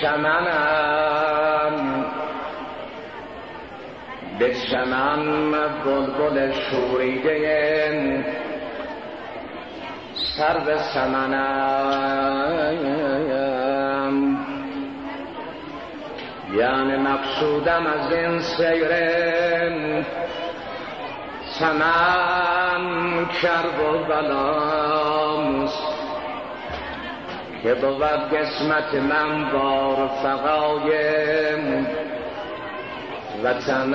چمنم به چمن بلبل شوریده سر به سمنم یعنی مقصودم از این سیرم سمن کرب و بلامست که بود قسمت من با رفقای وطنم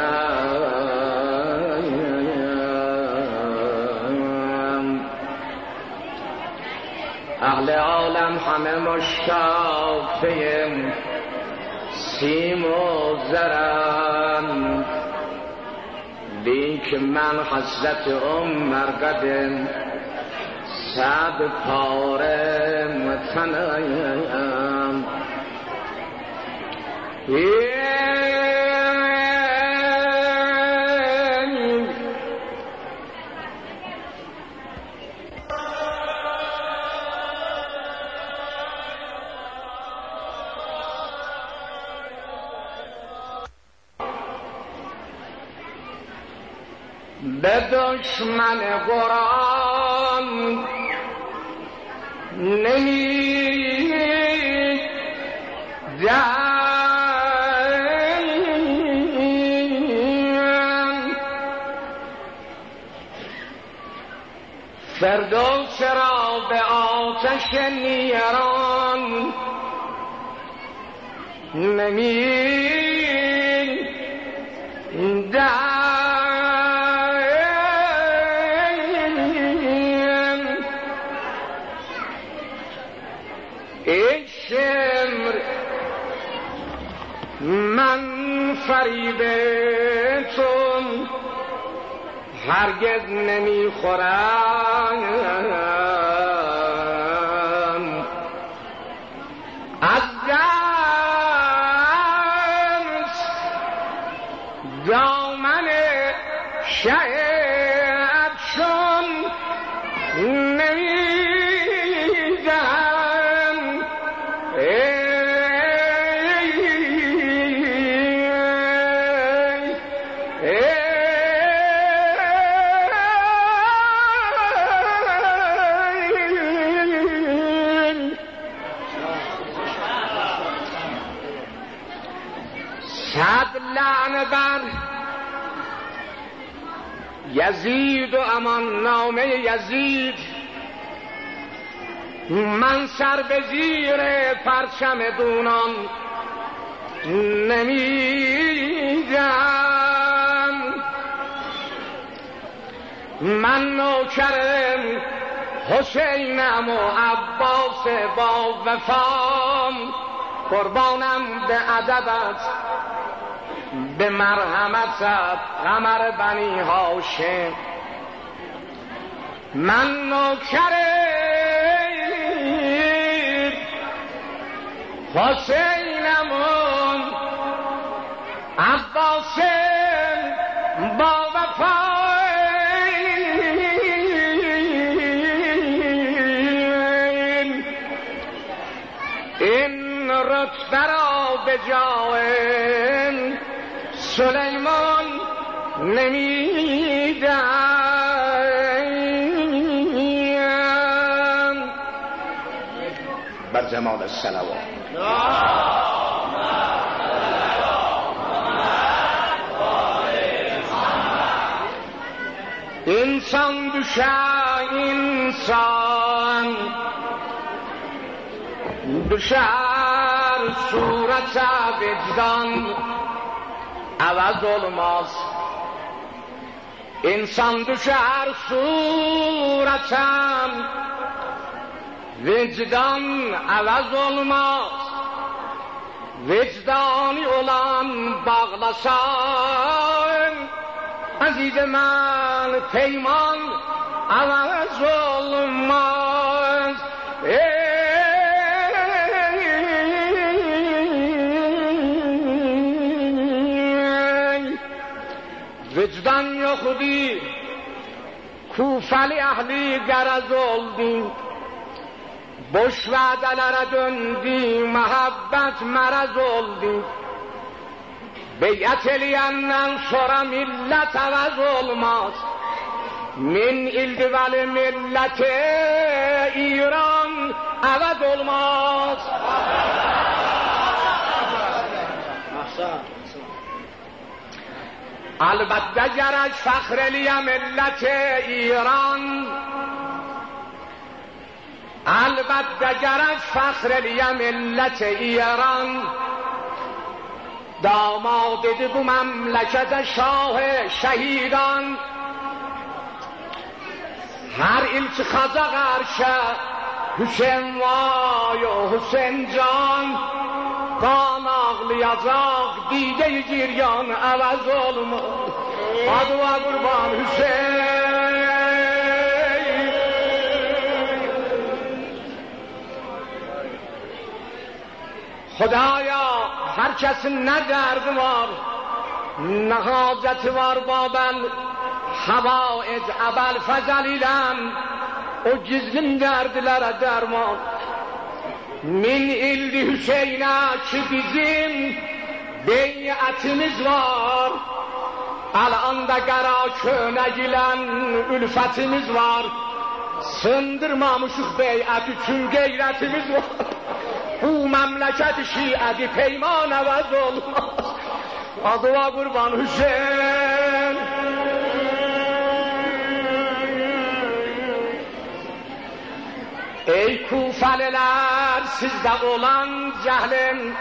اهل عالم همه مشتاق سیم و زرم. لیک من حسرت ام مرقدم صد پاره متنم به دشمن قرآن نمی فردوس را به آتش نیران نمی فریب تو هرگز نمی‌خورم یزید و امان نامه یزید. من سر به زیر پرچم دونان نمیدم. من نوکرم حسینم و عباس با وفام. قربانم به ادبت به مرحمتت قمر بنی هاشم. من نوکر حسینم و عباسم با وفایم این رتبه را به جای سلیمان نمیدم بر جمال السلوات انسان دوشه انسان. دوشر صورت وجدان. عوض الماس انسان دوشر صورتم وجدان عوض olmaz. وجدانی olan bağlasan عزیز من پیمان عوض olmaz. vicdan yoxdur. Kufəli əhli qərəz oldu. Boş vədələrə döndü, məhəbbət mərəz oldu. Beyət eləyəndən sonra millət əvəz olmaz. Min ildi vəli İran əvəz olmaz. Allah! البته گرش فخر لیا ملت ایران البته گرش فخر لیا ملت ایران داماد بو مملکت شاه شهیدان هر ilk خزا قرشه Hüseyin vay o Hüseyin can Kan ağlayacak dide giryan əvəz olmaz Adıva qurban Hüseyin Xudaya hər kəsin nə dərdi var Nə hacəti var babən Havaic əbəl fəzəl iləm O gizlim derdilərə derman Min ildi Hüseyin'e ki bizim beyatimiz var. Alanda qara köne gilen ülfetimiz var. Sındırmamışıq beyat üçün qeyrətimiz var. Bu məmləkət şiədi peyman əvəz olmaz. Adıva qurban Hüseyin Ey kufaleler sizde olan cehlim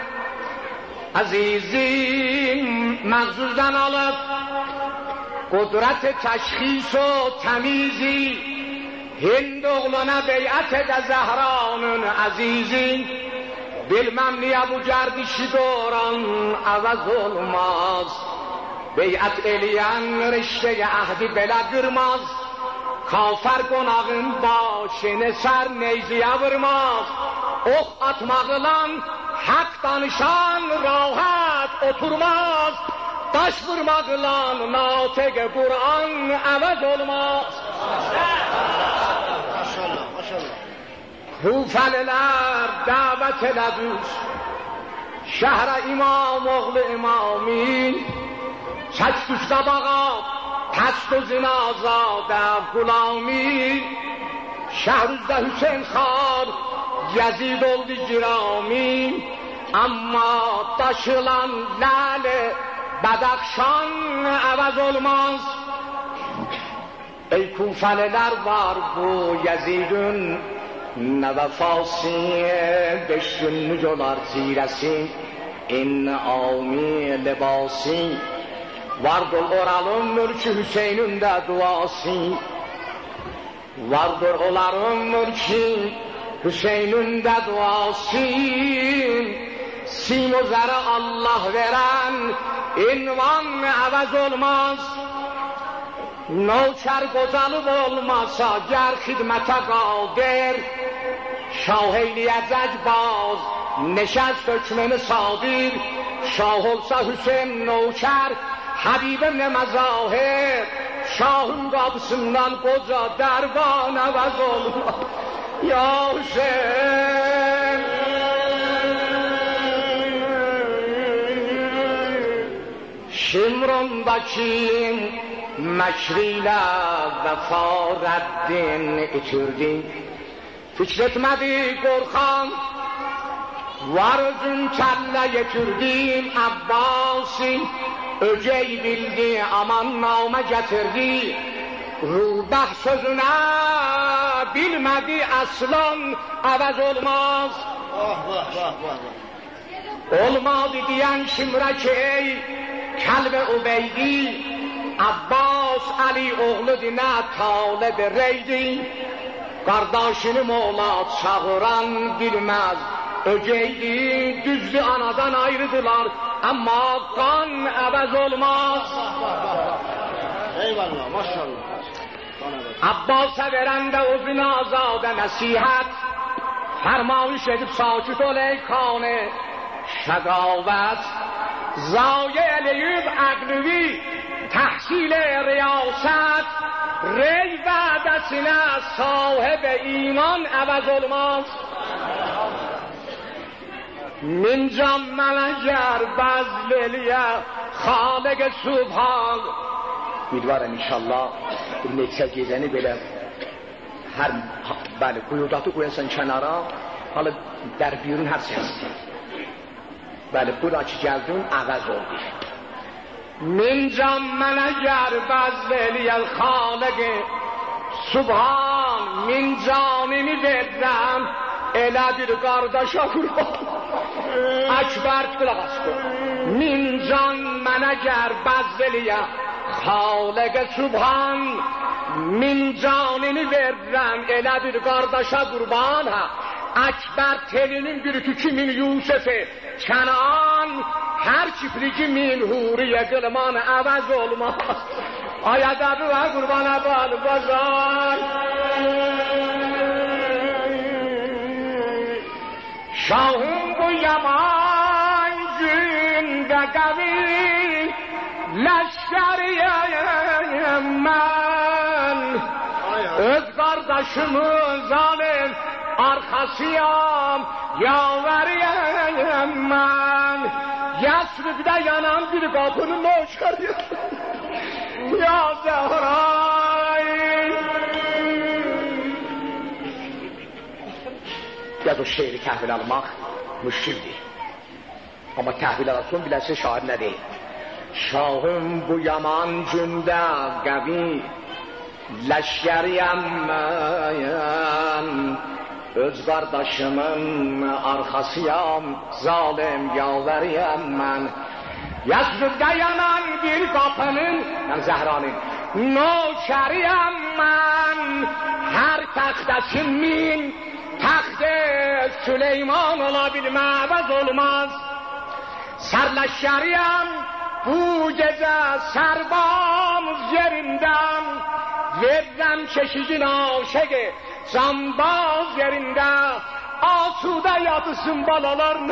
Azizim mağzuzdan alıp Kudret teşhis o temizi Hind oğluna beyat ede Zehra'nın azizin Bilmem niye bu gerdişi doğuran avaz olmaz. Beyat eleyen rişteye ahdi bela kırmaz Kafir qonağın başını sər neyziyə vurmaz. Ox atmaqla haqq danışan rahat oturmaz. Daş vurmaqla natiq Kur'an əvəz olmaz. Maşallah, maşallah. Kufəlilər dəvət elədir. Şəhrə imam oğlu imamin. Çək düşdə bağa هست و زن آزاده غلامی. شهر زده حسین خار یزید اولدی جرامی اما تاشلان لال بدخشان عوض olmaz ای کوفلدر وار بو یزیدون نوفاسی بشن نجولار زیرسی. این آمی لباسی Vardır oralın mülkü Hüseyin'in de duası. Vardır onların mülkü Hüseyin'in de duası. Sim üzere Allah veren invan əvəz olmaz. Növkər qocalıb olmasa gər xidmətə qadir. Şah eyləyəcək baz, neşəst hökmünü sadir. Şah olsa Hüseyin növkər, Habib ابن مظاهر شاهın kapısından koca dervan evaz olma Ya Hüseyin Şimrondaki mekriyle vefa reddin itirdin Fikretmedi korkan Var özün kelle getirdim Abbas'ın Öceği bildi aman name getirdi. Rudah sözüne bilmedi aslan əvəz olmaz. Vah vah vah vah. Olmadı diyen şimrek ey kalbe ubeydi. Abbas Ali oğlu dine talib reydi. Kardeşini mola çağıran bilmez. Öceydi, düzdü anadan ayrıdılar. Ama kan əvəz olmaz. Eyvallah, maşallah. Abbas'a veren de uzun azade nasihat فرمایش edip sakit ol ey kanı şegavet zayi eleyüb əqlüvi تحصیل ریاست ری وعدسینه صاحب ایمان عوض الماس من جام ملنجر بزلیه خالق سبحان امیدوارم انشالله این نکسه گیزنی بله هر بله قیوداتو کوینسن کنارا حالا در بیرون هر چی هستی بله برا چی جلدون عوض oldu من جام منگر بزلی الخالق سبحان من جانimi verdim elə bir qardaşa qurban اکبر مین جان منگر بزلیا خالق سبحان min canini veririm eledir kardeşe kurban ha. Ekber telinin bürkü kimin Yusuf'u, Kenan her çiftliği min huriye kılmanı əvəz olmaz. Ay ədəbi və qurbana bağlı. Şahım bu yaman günde kavi leşkeriyim ben. Öz kardeşimi zalim arkasıyam yaveriyim ben. Yasrıb'da yanan bir kapının hoş Ya Zehra Ya o şehri təhvil almaq müşkildir. Amma təhvil alasın biləsin şair nə deyir? Şahım bu yaman gündə qəvi Ləşkəriyəm mən Öz qardaşımın arxasıyam Zalim yaveriyəm mən Yazlıqda yanan bir qapının Yəni Zəhranın Nökəriyəm mən Hər təxtəsi Takdir Süleyman olabilme vaz olmaz. Sarlaş bu gece serbamız yerinden. Verrem çeşidin aşığı cambaz yerinde. Asuda yatısın balalar.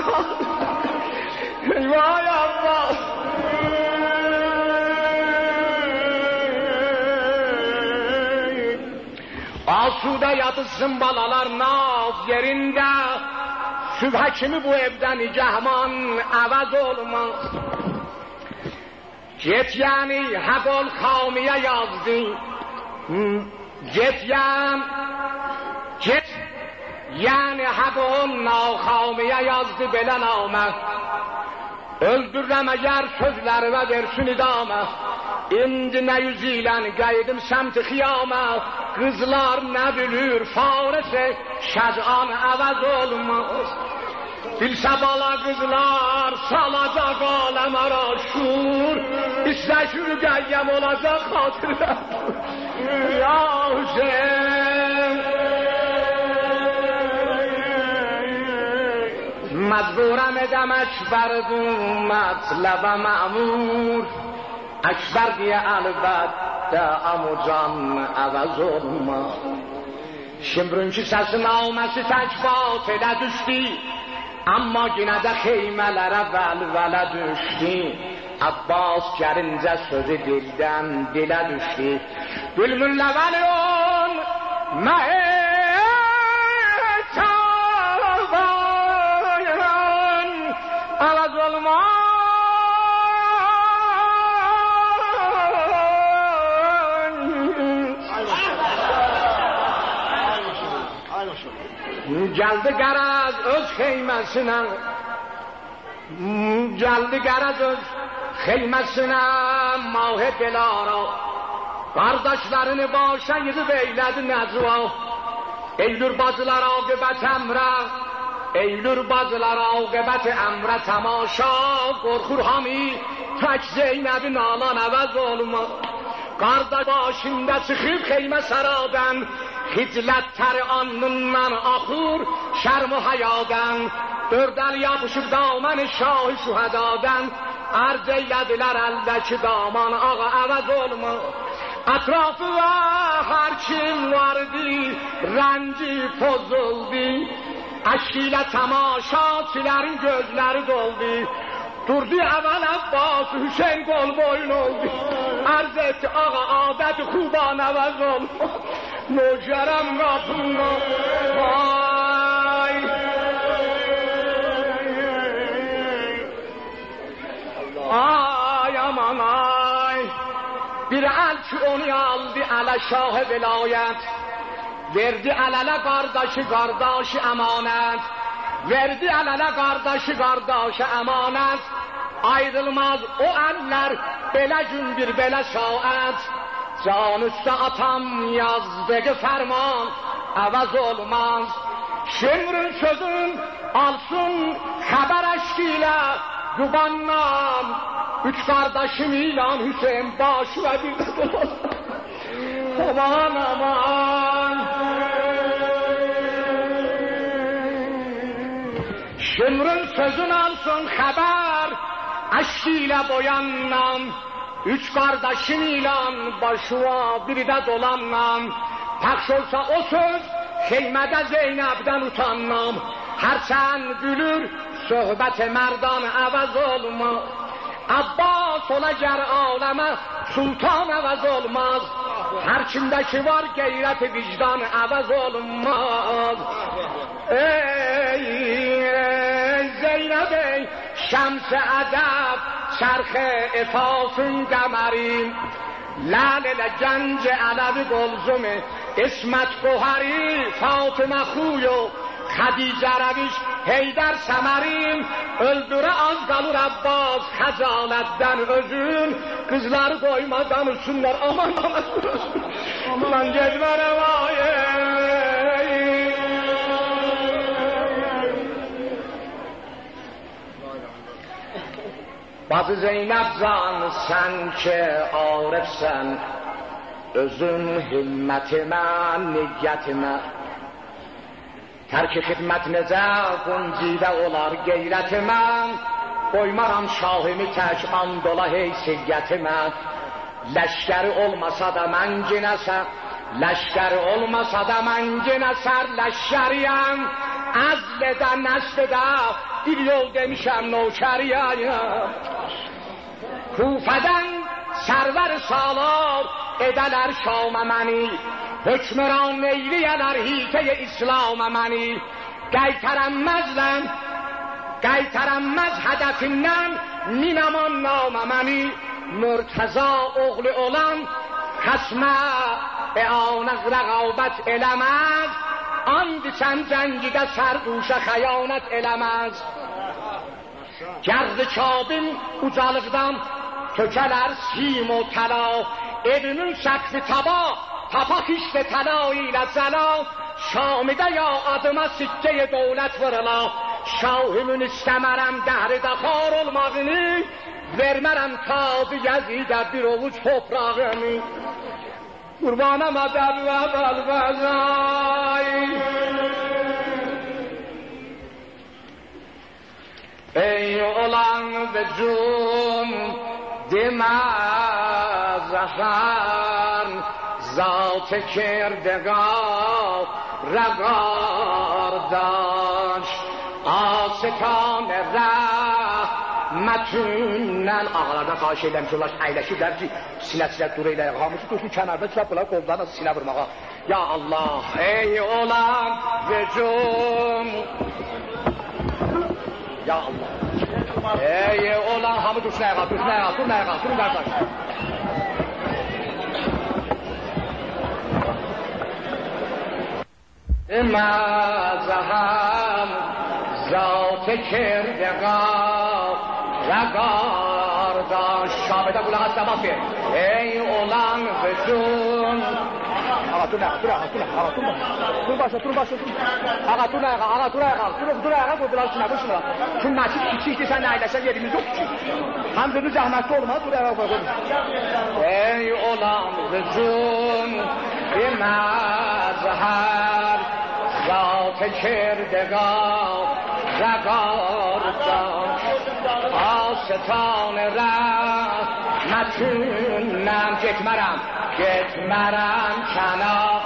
Vay Allah! Asude yadı zımbalalar naz yerinde, Sübhe kimi bu evden cehman əvəz olmaz. Get yani hep ol kavmiye yazdı. Get yan, get yani hep ol nav kavmiye yazdı bela name. Öldürrem eğer sözlerime versin idame. İndi ne yüzüyle gaydım semti kıyamet. Qızlar nə bilir farisi şəcan əvəz olmaz Bilsə bala qızlar salacaq aləm ara şur İstəşür qəyyəm olacaq xatirə Ya Hüseyin مجبورم ادم اکبر دو مطلب معمور اکبر دیه البته امو can əvəz olma Şimrünki səsin alməsi tək batilə düşdü Amma yenə də xeymələrə vəlvələ düşdü Abbas gərincə sözü dildən dilə düşdü Gülmüllə vəliyon məhəçavan جلد گرد از خیمه سنن جلد گرد از خیمه سنن ماه دلارا قرداشلارن باشا یز بیلد نزوا ایلور بازلار او که بچم را ای بازلار او که بت امرا. تماشا قرخور همی. تک زینب نالان اول ظلم. قرداشیندا چخیب خیمه سرادن Hiclət təri alnından axır şərm-i hayadan Dördəl yapışıb damən şahı şühədadan Ərz eylədilər əldəki daman ağa əvəz olma Ətrafı və hər kim vardı Rənci pozuldu Əşkilə təmaşaçilərin gözləri doldu Durdu əvvəl Abbas Hüseyin qol boyun oldu عرض آقا عادت خوبان نوزم Mucerem katında vay. Ay aman ay. Bir el ki onu aldı ele şahı velayet. Verdi elele kardeşi kardeşi emanet. Verdi elele kardeşi kardeşi emanet. Ayrılmaz o eller bele gündür bele şahet. دانسته atam yazdagi farmon avaz bo'lmas she'rin so'zin olsin xabar ashkila gubannom uch qardoshim ilon husayn bosh va aman aman. Shimrin so'zin olsin xabar ashkila bo'yannam Üç kardeşim ilan başıva biri de dolanlam Paks olsa o söz Şeymede Zeynep'den utanmam. Her sen gülür Söhbət mərdan əvəz olma. Abbas ola gər aləmə Sultan əvəz olmaz. Hər kimdəki var qeyrət vicdan əvəz olmaz. Ey, ey Zeynəb ey Şəms ədəb çرخ افافın قمرین لعل گنج علوی قلزم اسمت گوهری فاطمه خویو Xədicə rəviş Heydər Səmərim öldürə az qalır Abbas xəcalətdən özün qızları qoyma danışsınlar aman aman aman getmə rəvayə Bazı Zeynəb zan sən ki arifsən özün himmətimə, niyyətimə Tərk xidmət necə quncidə olar qeyrətimə, qoymaram şahimi tək andola heysiyyətimə. Ləşkəri olmasa da mən ginəsə, ləşkəri olmasa da mən ginəsər ləşkəriyəm. Əzl edə, yol demişəm nokəriyəm. Kufədən sərvər salar edələr şamə məni, حکمران نیلی در حیطه اسلام منی. گیترم مزلم گیترم مز هدفیnden مینمان نام منی. مرتضا اغل olan خسمه به آن رقابت elemez آن چند جنگی که سر گوش خیانت علم از گرد چابین او جالقدم کلر سیم و تلا ابنون شخص تبا تبا خیشت تلایی لزلا شامده یا آدم سکه دولت ورلا. شاه من استمرم دهر دفار المغنی. ورمرم تا بیزی در دیروز خفراغمی قربان آمد و بال بازای ای اولان به جون دیما زخان ذات کردگاه رقار داشت. آسکان رقار rəhmətindən ağalardan xahiş edirəm ki, onlar əyləşirlər ki, sinəçilər duruyla hamısı dursun kənarda çıxab bunlar qollarına sinə vurmağa. Ya Allah, ey olan vücum. Ya Allah. Ey olan hamı dursun ayağa, dursun ayağa, durun ayağa, durun qardaş. مذهم ذات کردگار garda şabede kulağa sabahı. Ey olan bütün. Agatuna, agatuna, agatuna, agatuna. Dur başla, dur başla, dur. Agatuna, agatuna, agatuna, dur ayağa koy biraz şuna, şuna. Şunun açık içi içi seninle aylaşan yerimiz yok ki. Hamdını zahmetli olma, dur ayağa koy. Ey olan bütün bir mazhar. Zal tekir de gal. رحمتونم گت مرم گت مرم کنار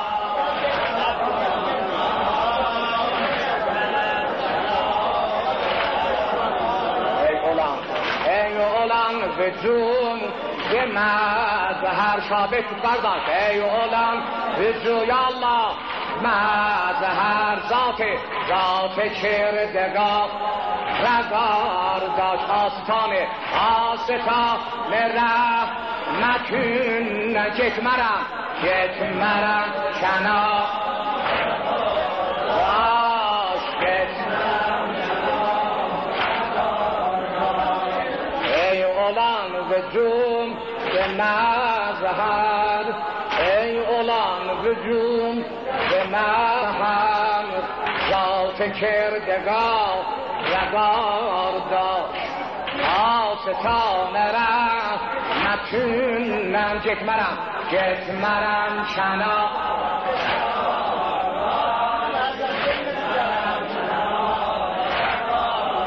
ای olan ey olan vücum به مظهر ثابت برداشت ای عالم به جوی الله مظهر ذات ذات کردگاه رگار داشت آستان آستان ره مکن گت مرم گت مرم کنا. ای اولان وجوم به مظهر ای اولان وجوم به مظهر ذات کردگاه رگار داشت. آستان رفت متونم جک مرم جک مرم شنا.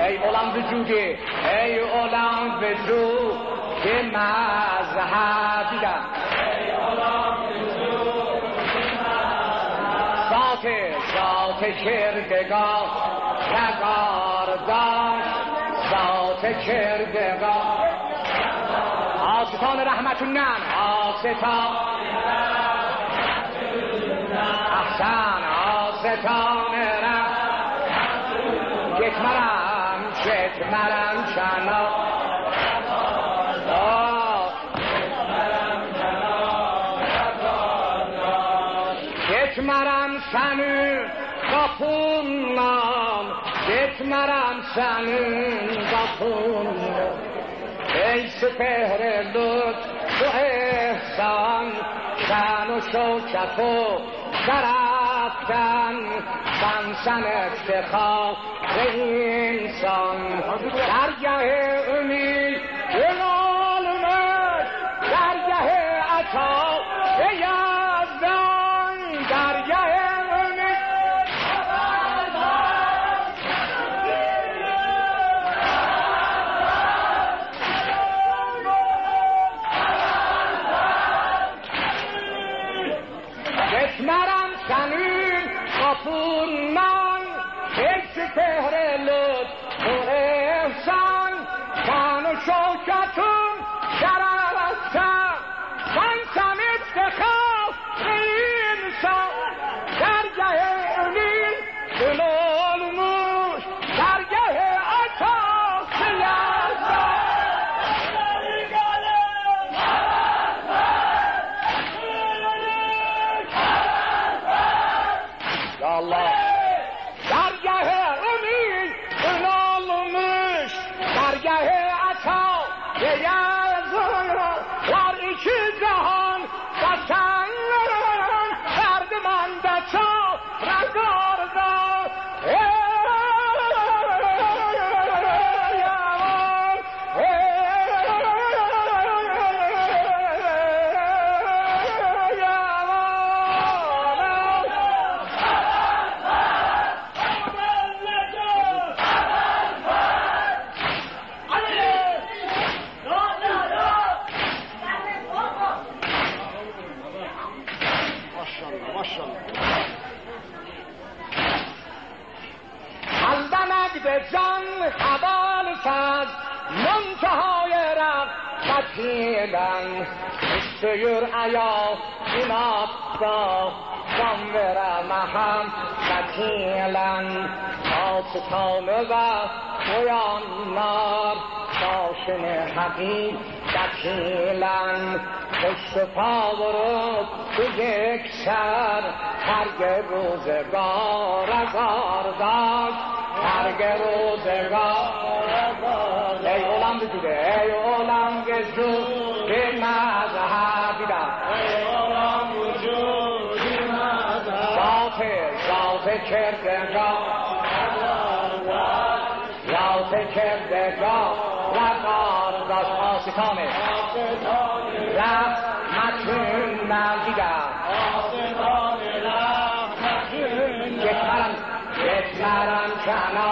ای اولم وجودی ای اولم وجود که مذهبیدم ذات ذات کردگاه نگار داشت ذات کردگاه آستان رحمت نن آستان احسن آستان رحمت یک مرم یک مرم شنا مرم سنو مرم سنین با خون ای سپهر لط تو احسان خان و شوکت و درفتن من سن اتخاف به انسان در جه امید جلال مرد در جه اتاق So, 哥 ذات کردگاه ذات کردگاه رقار داشت آستانه. رفت متون من دیدم یک مرم. یک مرم کنا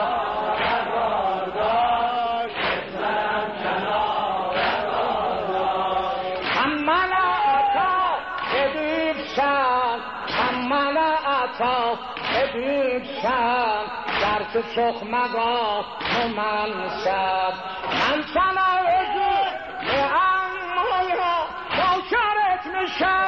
بدید شم در تو چخ مگاه تو من شد من سنا ازی به امویا با شرط نشد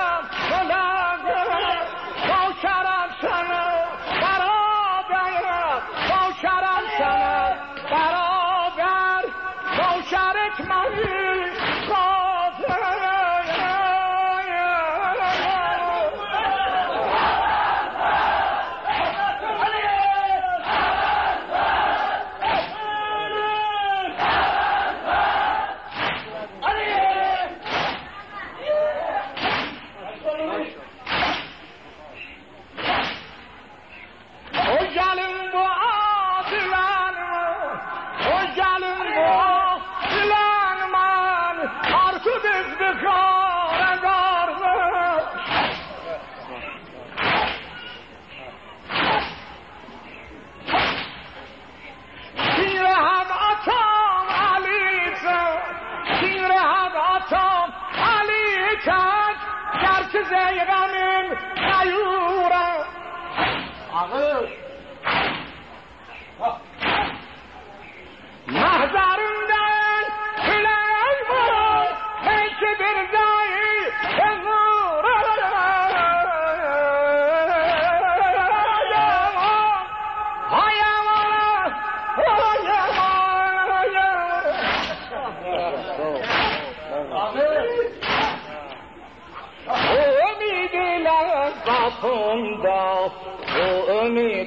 امای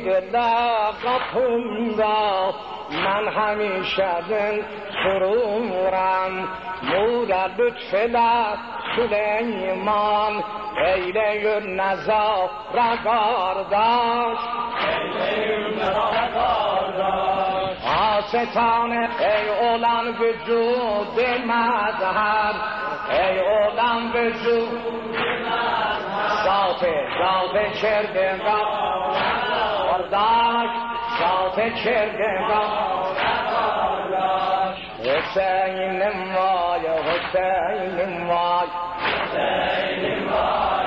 من همیشه دل سرورم مورد لطف سلیمان ایله نزا رگار داشت آستانه ای اولان وجود مذهب ای اولان وجود ذات salve, salve Çerdeva. Kardeş, salve Çerdeva. Hüseyin'im vay, Hüseyin'im vay. Hüseyin'im vay.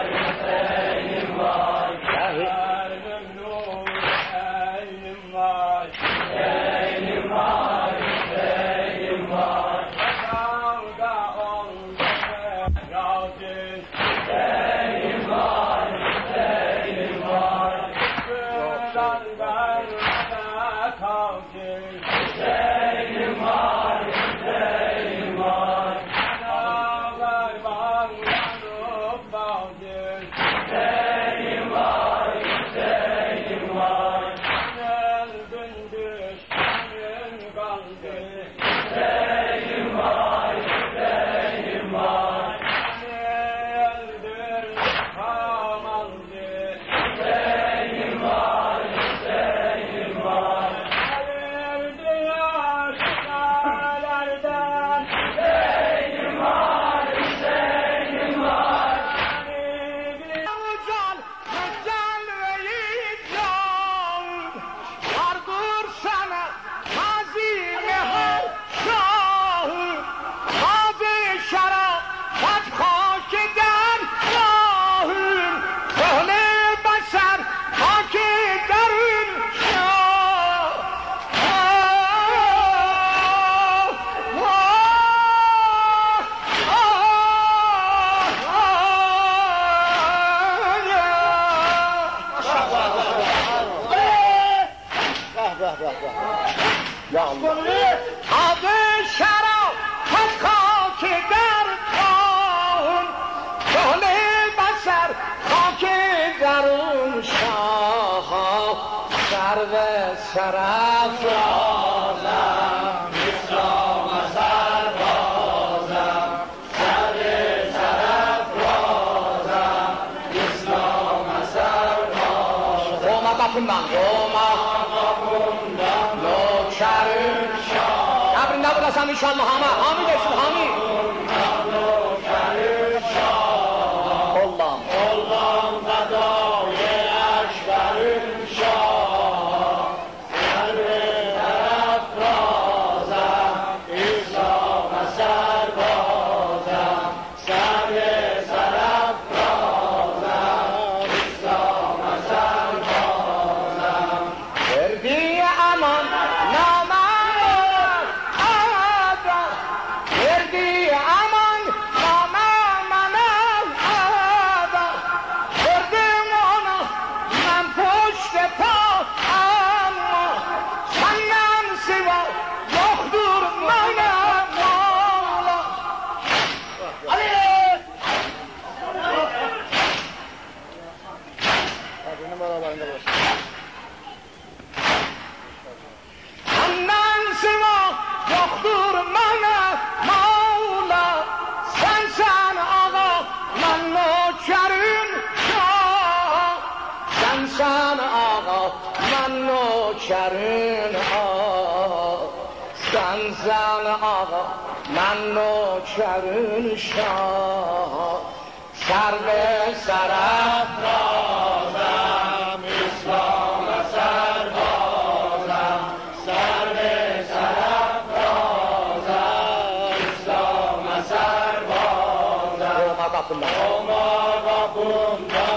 bondade.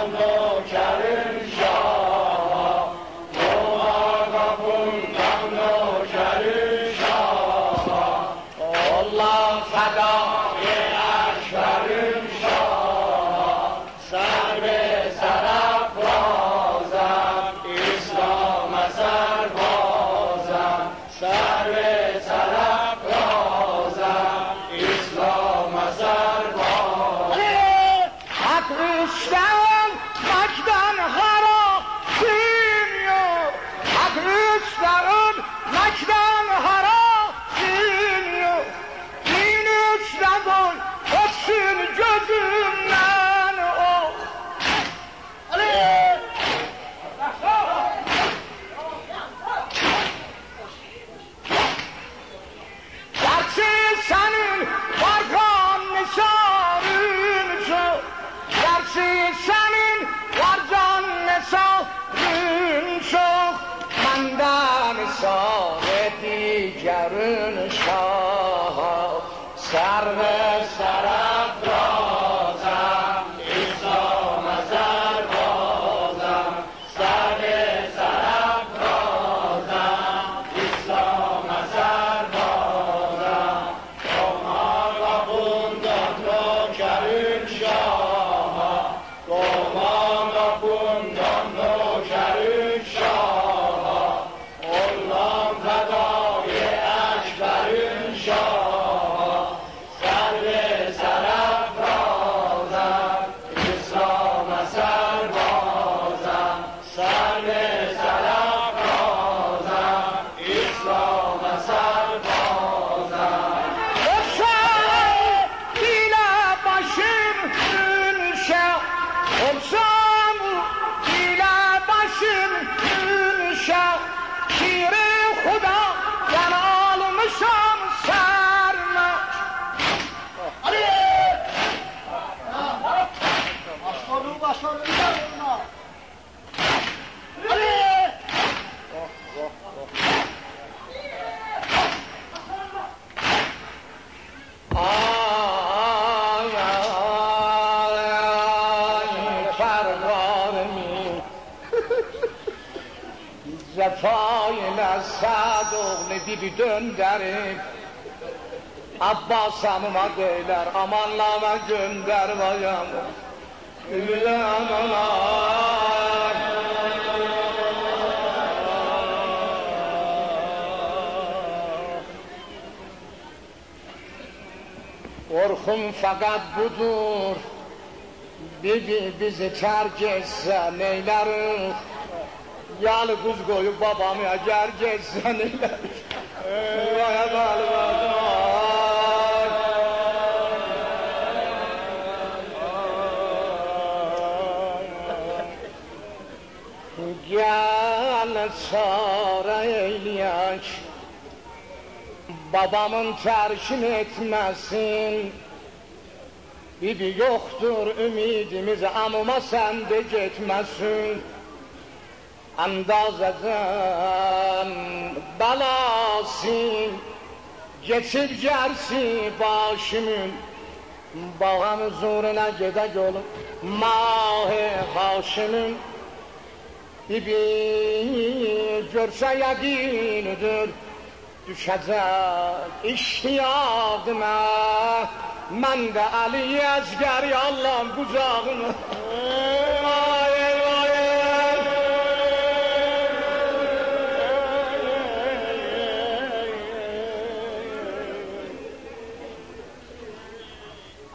gibi dönderip Abbas hanıma beyler aman lana gönder bayan Gülüle analar Korkum fakat budur. Bibi bizi terk etse neyleriz Yalgız koyup babamı gergeçsen neyleriz Gel eyleyek Babamın terkin etmesin. Bibi yoktur ümidimiz ama sen de gitmesin andazeden belasın Geçip gersi başımın. Bağam huzuruna gedek olup Mah-ı Haşim'in Bibi görse yakinidir Düşecek iştiyadıma. Ben de Ali Ezger Allah'ım kucağına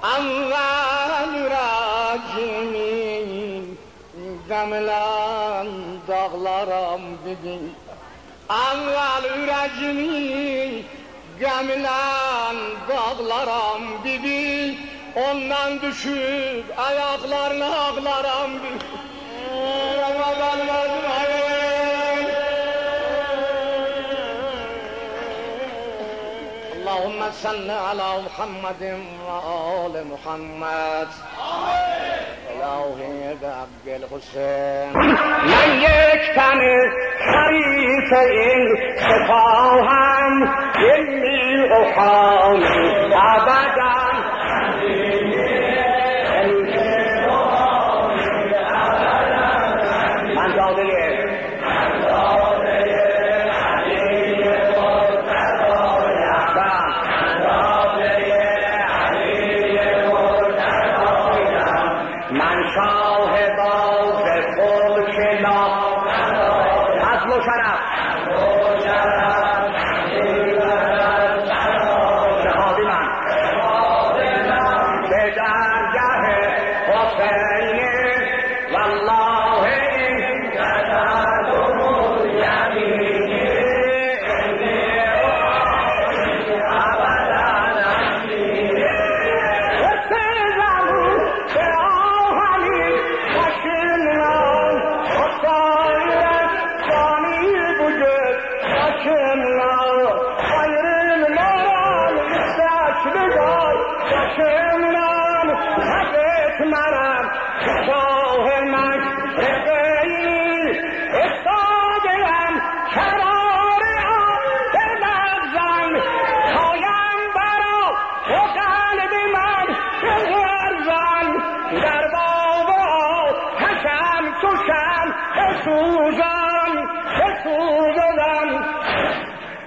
Anlar racimin Demlen dağlaram bugün Anlar racimin Gemlen dağlaram bugün Ondan düşüp ayaklarını ağlaram bugün صل على محمد وآل محمد. إلهي بأب الحسين. من يكتن خريفين سفاهم إني أحاول أبداً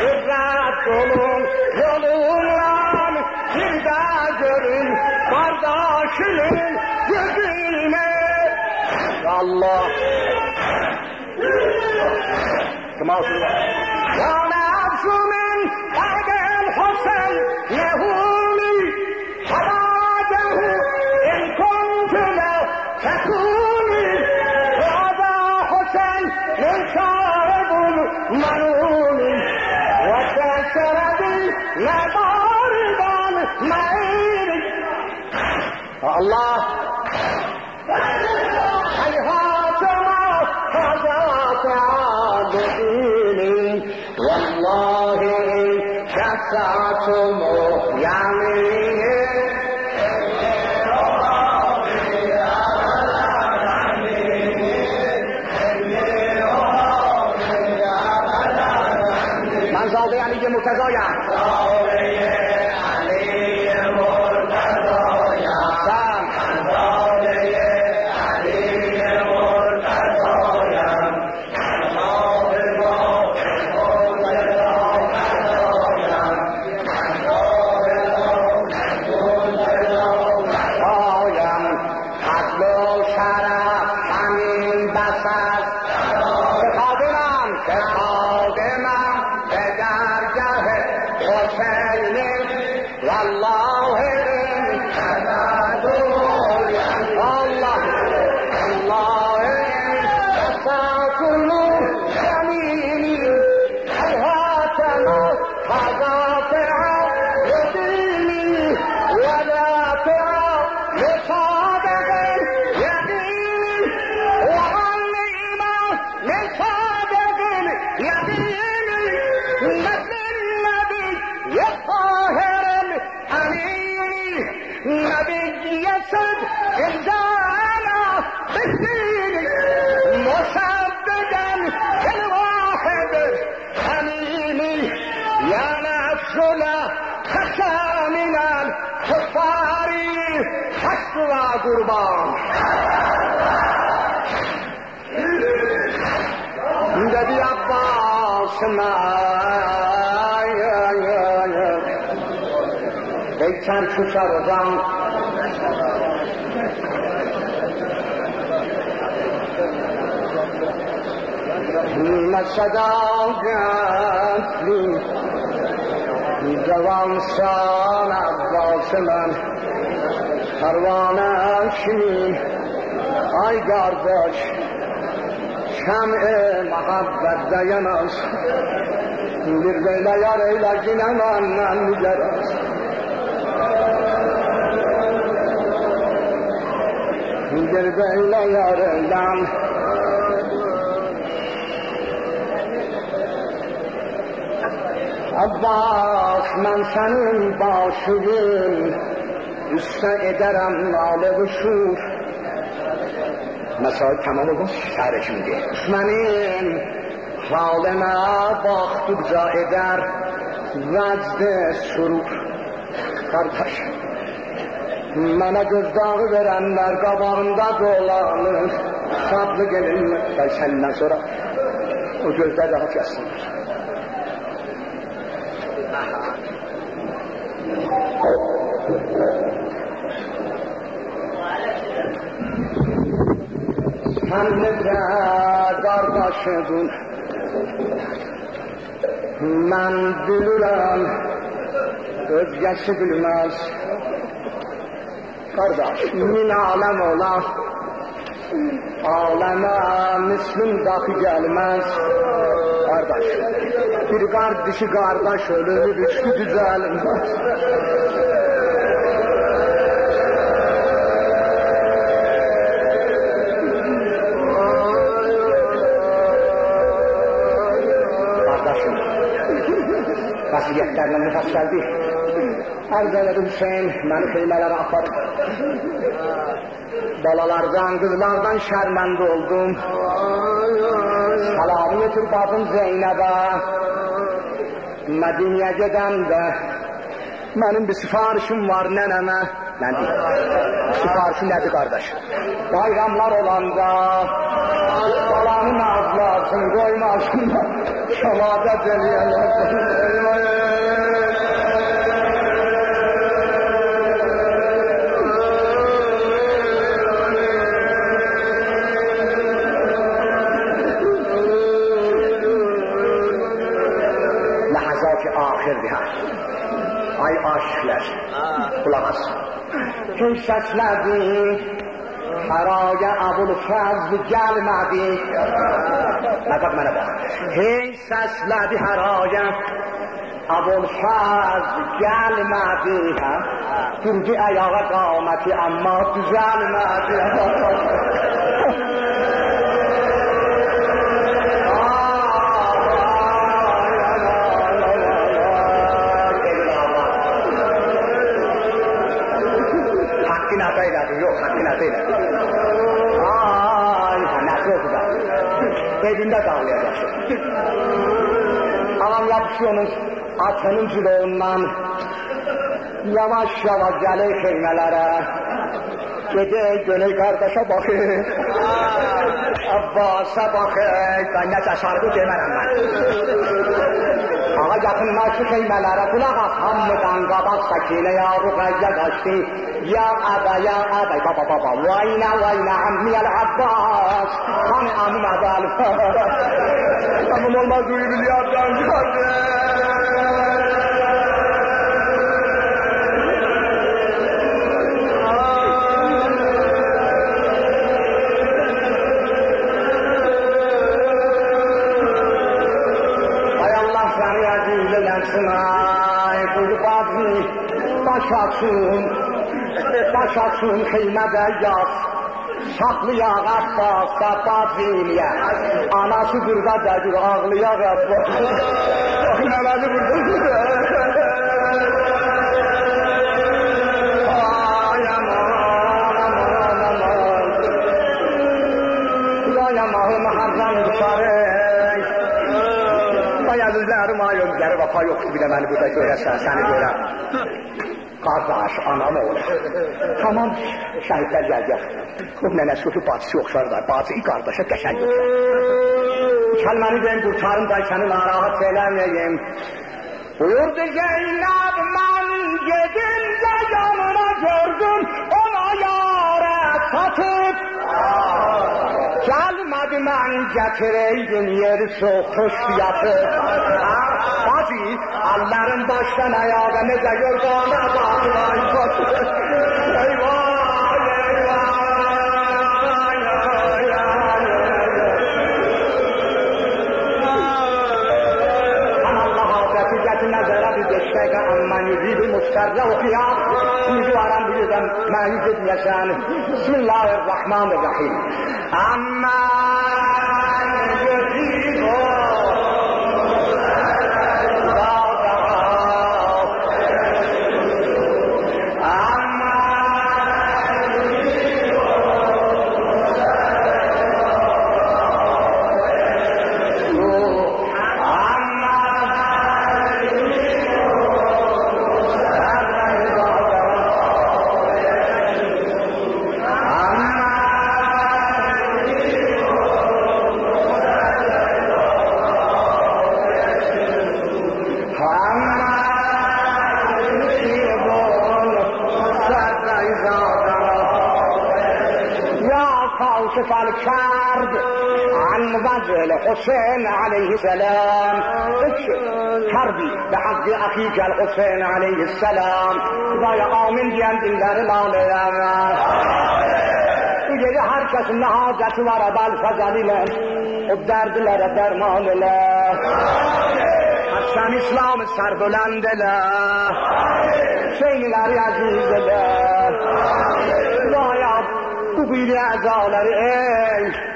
Kıbrıs olun, yolundan kirda görün, kardeşinin gözüne. Allah. Come on, Ya nefsumin Ebel Hüseyin Yehumi Hadadehu İl kuntüme Fetu teşeredi mebaridan meyri Allah هيهات ما فزعت عابدين والله شفعتم يمين Kuşar hocam. Duyma sadagatli Devam sana balsımın Pervane şimdi Ay kardeş Şem-i muhabbet dayanız Bir böyle yar eyle yine benden giderim Bir böyle yarıyla Abbas ben senin başıyım Üste ederim nale ve şur Mesela tamam olsun şare şimdi Benim halime baktıkça eder vecde surur kardeş Mənə gözdağı verənlər qabağında dolanır. Şadlı gelin və səndən sonra o gözlər rahat yatsınlar Sən necə qardaşıdın Mən bilirəm Özgəsi bilməz Kardeş, min alem ola, aleme Müslüm dahi gelmez. Kardeş, bir kardeşi kardeş ölür, üçlü düzelmez. Ərz elədi Hüseyin, məni xeymələrə aparıb. Balalardan, qızlardan şərməndə oldum. Salamı götür bacım Zeynəbə. Mədiniyə gedəndə mənim bir sifarişim var nənəmə. Nədir? Sifarişi nədir qardaş? Bayramlar olanda balanı nazlasın, qoymasın da şəladə eləyələr. است. چون سس لدی حرای عبول فرز و جل مدی منه هی سس لدی حرای اول فرز و جل مدی کنگی ایاغ دامتی اما جل مدی yerində qanlayacaqsın. Anam yapışır onun atının ciloğundan. Yavaş-yavaş gəlir xeymələrə. Gecə gönül qardaşa baxır. Abbasa baxır. Ben necə şarkı demərəm mən. Ağa yakınlaştı keymelere kulak as. Hammıdan kabak sakine ya Rukayya kaçtı. Ya Aba ya Aba baba baba. Vayna vayna ammi el Abbas. Hani amim adal. Tamam açın, daş açın xeymə yaz. Saxlayaq Abbas, Abbas eyliyə. Anası burada dədir, ağlayaq Abbas. Nələri burada? Bayağı üzlərim ayı, özləri vafa yoxdur, bir də məni burada görəsən, səni görəm. Kardeş, anam oğlu. tamam, şahitler gelecek. Nene sufi batisi okşarlar, batıyı kardeşe geçen yoksa. Kalmanı ben kurtarım da seni narahat eylemeyeyim. Buyurdu Zeynep ben gidince yanına gördüm ona yâre satıp. Gelmedi ben getireydim yeri sokuş yatıp. mazi Alların baştan ayağı ne de yorgana bağlayın. میزواران بجدن ما السلام حربي بحق اخيك الحسين عليه السلام. ضايع امن ديان دينار مالي أنا وجد حركة نهاجات ورا بالفضل له. والدرد له درمان له. حسن اسلام سربلند له. شيلر عزيز له. ضايع قبيل اعزاله إيش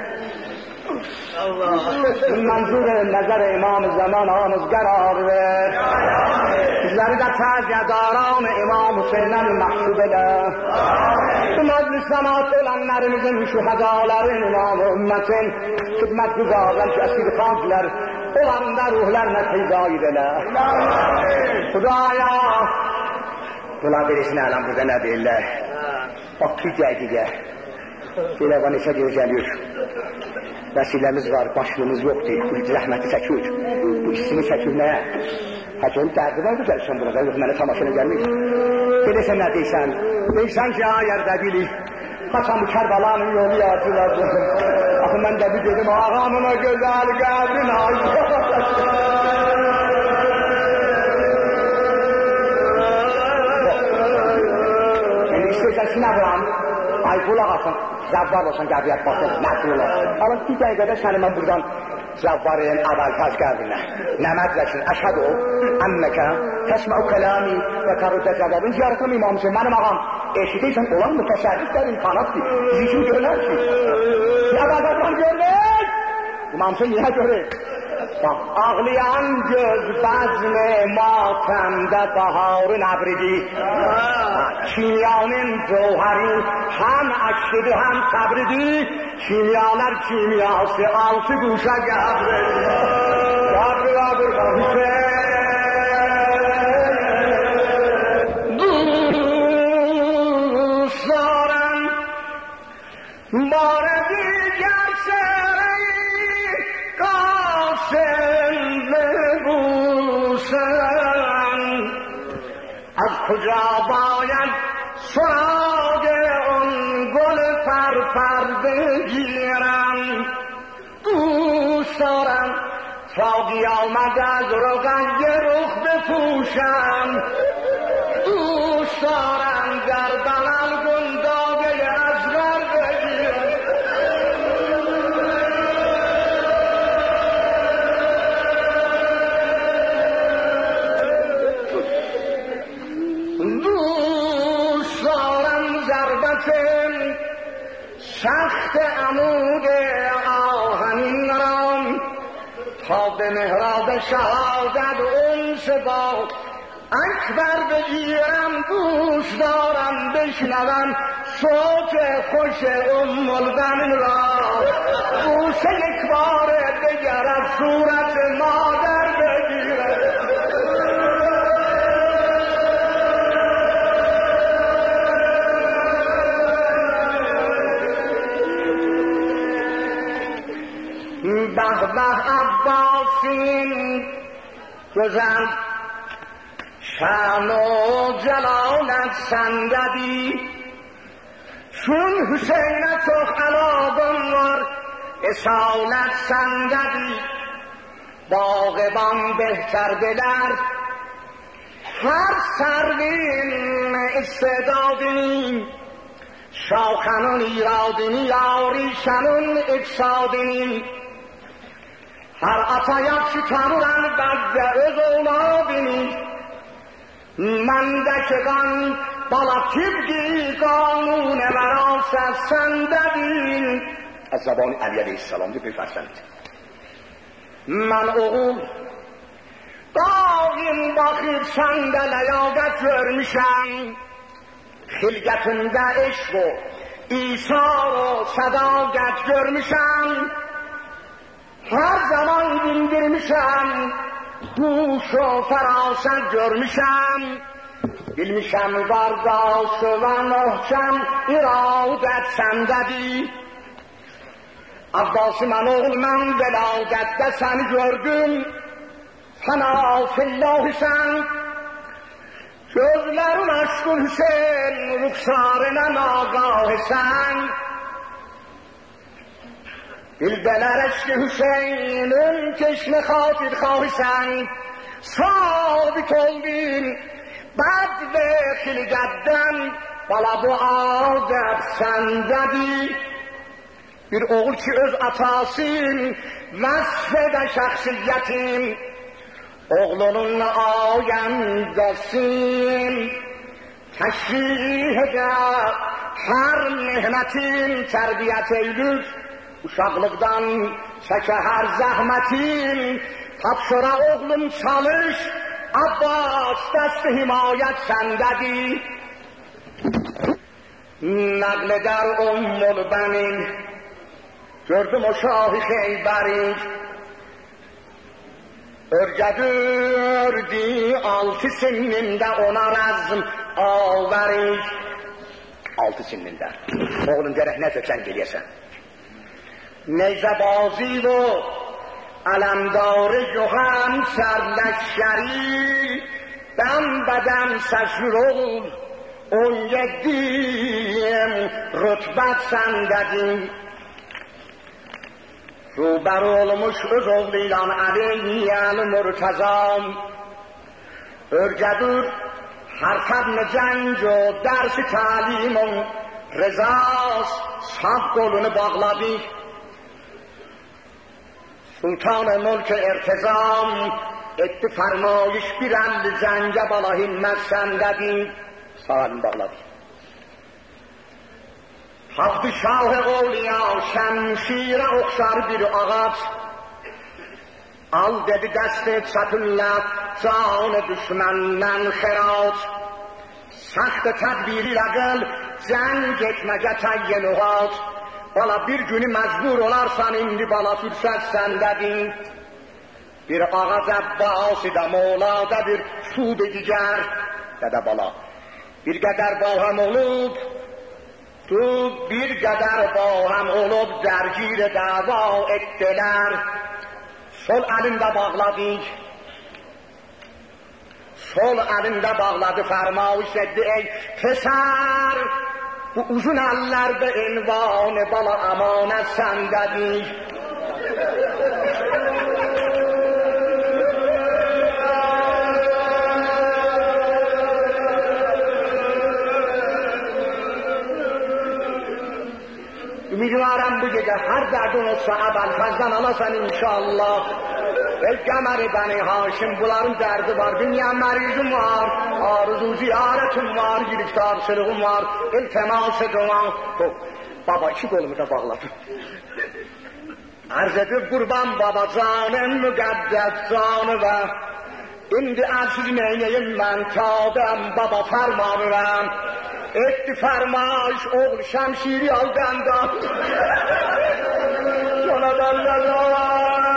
منظور نظر امام زمان آموز قرار ver bizleri de tezyedarان imam Hüseyin'den mahsub eyle bu meclis cemaat olanlarımızın şühedaların imamı ümmetin hizmet güzarlar ki esir kanciler onların da ruhlarına teyzayid eyle Hudaya Bunlar birisini alan burada ne değiller Bak ki dediğe Belə var, neçə göz gəlir. Vəsiləmiz var, başlığımız yoxdur. Bu rəhməti çəkir. Bu işini çəkir nə? Həkim dərdi var gəlsən burada, yox mənə tamaşana gəlmir. Beləsə nə deysən? Deysən ki, ayər də bilir. Haçan bu Kərbalanın yolu yazılar. Axı mən də bir dedim, ağamın o gözəl qəbrin ay. Ay qulaq asın, zəvvar olsun qəbiyyət basın, nəsil olar. Alın bir dəqiqədə səni mən buradan zəvvarın əvvəl qəbrinə. Nəmədləşin, əşhəd ol, ənnəkə, təsməu kələmi və təruddə cəvabın ziyarətim imamısın, mənim ağam. Eşidirsən, olan mütəşərriflər imkanatdır, bizi kim görər ki? Əvvəldən görmək, imamsın niyə görür? Bak ağlayan göz bezmi matemde baharın abridi Kimyanın cevheri hem aşkidi hem sabridi Kimyalar kimyası altı kuşa gabredi Gabri gabri gabri Dostlarım bari کجا باید سراغ اون گل پرپر بگیرم. دوست دارم ساقی آمد از رقی رخ بپوشم. دوست دارم سخت عمود آهنین رام تا به مهراب شهادت انس با اکبر بگیرم دوست دارم بشنوم صوت خوش ام البن را بوسه یک بار دگر از صورت مادر به عباسین بزن. شان و جلالت سنددی. چون حسینت و خلابانوار اصالت سنددی. باغبان بهتر بدر هر سروین استعدادین شاخنون ایرادینی یاریشنون اقصادینی هر هر اتا یکشی کمورن بر درز اولا بینی. من دکگان بالا تیب گی قانون مرا سرسن دبین از زبان علی علیه السلام دی بفرسند من او داغیم با خیرسن ده لیاقت ورمیشم خیلیتم ده عشق و ایسا و صداقت ورمیشم Her zaman dindirmişem Huş o feraset görmüşem Bilmişem vardaş ve muhkem iradet sendedir Abbas mən oğul mən velaqətdə səni gördüm Fena fillah sən Gözlərin aşkın Hüseyin Ruxsarına nagah sən دلبر اشک حسین چشم خاطر خواه سعید صابت oldun bad ve hilgatten bala bu adet sendedir. Bir oğul ki öz atasın vasfede şahsiyetim oğlununla ayendesin. Teşrih eder her mehnetin terbiyet eylül. Uşaklıktan çeke her zahmetin tapşıra oğlum çalış Abbas dest himayet sendedir nakleder ummul benim Gördüm o şahı Xeyberi Örgədirdi altı sinində ona razım avərik. Altı sinində. Oğlum gərək nə sən geləyəsən. نیزبازی و علمدار و هم سرلشری دم بدم سشرون اون یک دیم رتبت سندگیم رو برولمش از اولیان علیان مرتزام ارگدور حرکت جنج و درس تعلیم و رزاس صاحب گلونه باغلابی. سلطان ملک ارتزام ات فرمایش بیرند زنگ بالا هیمت سنده بیم سالم بالا حفظ شاه اولیا شمشیر اخشار بیر آغاز. آل دیدی دست چطن لف جان دشمن من خراج. سخت تدبیری لگل جنگ اتمگه تایی نغاز Bala bir günü məcbur olarsan, indi bala fürsət səndədir. Bir ağac əbbas idə molada bir su digər, dədə bala. Bir qədər balham olub, tu bir qədər balham olub, dərgir dəva etdilər. Sol əlində bağladık, sol əlində bağladı, fərmaviş etdi, ey pesər, وجناللار بیر عنوان بالا امانه سن گلدین کیمی گوارامدی گدار هر دردون سابل قزمانا سن ان شاء الله Ey kəməri bəni haşim, bunların dərdi var, dünya məricim var, arzu ziyarətim var, giriftarçılığım var, el iltimasıdım var. Baba iki qolumu da bağladı. Arz edir qurban baba canım, müqəddəs canı və İndi ərsiz neynəyim mən, Kəbəm baba fərmanıram. Etdi fərmaş, oğul şəmşiri aldandan. Ona dəllələr.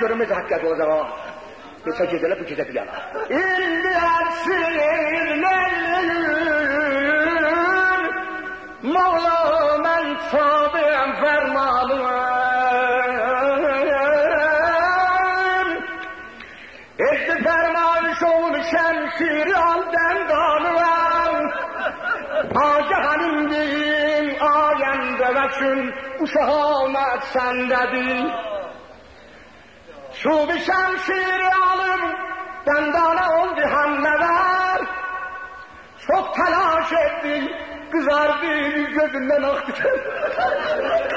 Durumu hakikat o zaman. Mesela geceler bu gece plana. İndi aksirlenir Mevla men tabi'en fermanına Kiralden dağılan Padişahın deyim Ayem bebeksin Uşağı olmak sende değil Şu bir şemşiri alır Dendana oldu hamleler. Çok telaş etti Kızardı gözünden aktı.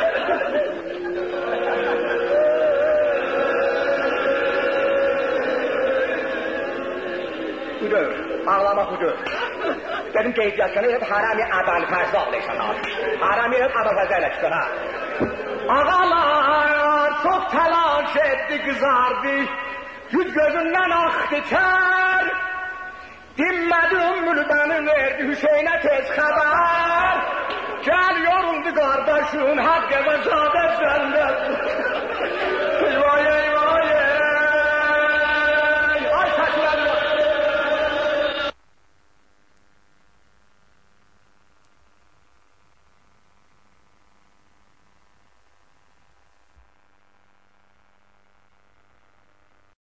budur. Dedim qeydiyyatçanı hep harami adal fərzdə ağlayırsan. Harami hep adal fərzdə çıxır ha. Ağalar çok telaş etti kızardı. Yüz gözünden aktı ter. Dinmedi ümmül beni verdi Hüseyin'e tez haber. Gel yoruldu kardeşin hakkı ve saadet senden. eyvah eyvah.